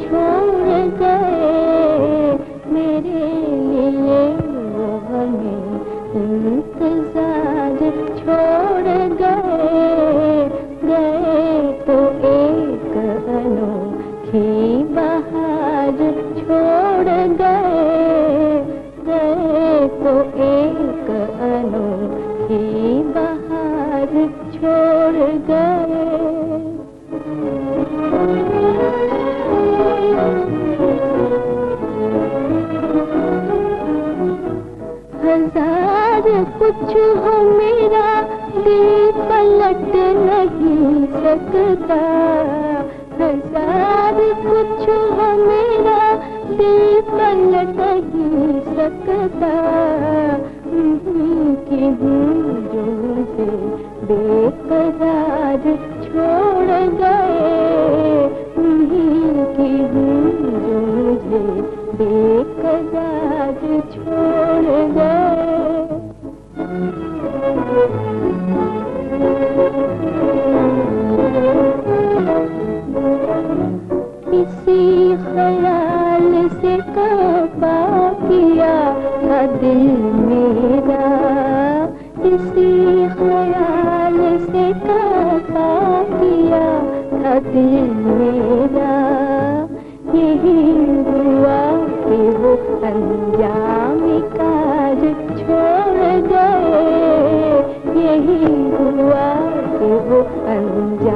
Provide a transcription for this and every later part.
छोड़ गए। मेरे लिए छोड़ गए। गए तो एक अनोखी बाहर छोड़ गए। गए तो एक अनोखी बाहर छोड़ गए। कुछ हो मेरा दिल पलट नहीं सकता। हज़ार कुछ हो मेरा दिल पलट नहीं सकता। कि जो मुझे बेकरार छोड़ गए। की जो मुझे बेकरार छोड़ गए। से कबा किया था दिल मेरा। इसी ख्याल से कबा किया था दिल मेरा। यही हुआ कि वो अंजाम काज छोड़ गए। यही हुआ कि वो अंजाम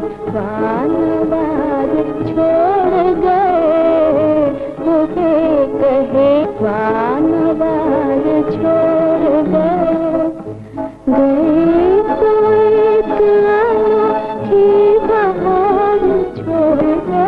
बाग छोड़ गए मुझे कहे बाग छोड़ गए। गई तो एक छोड़ गए।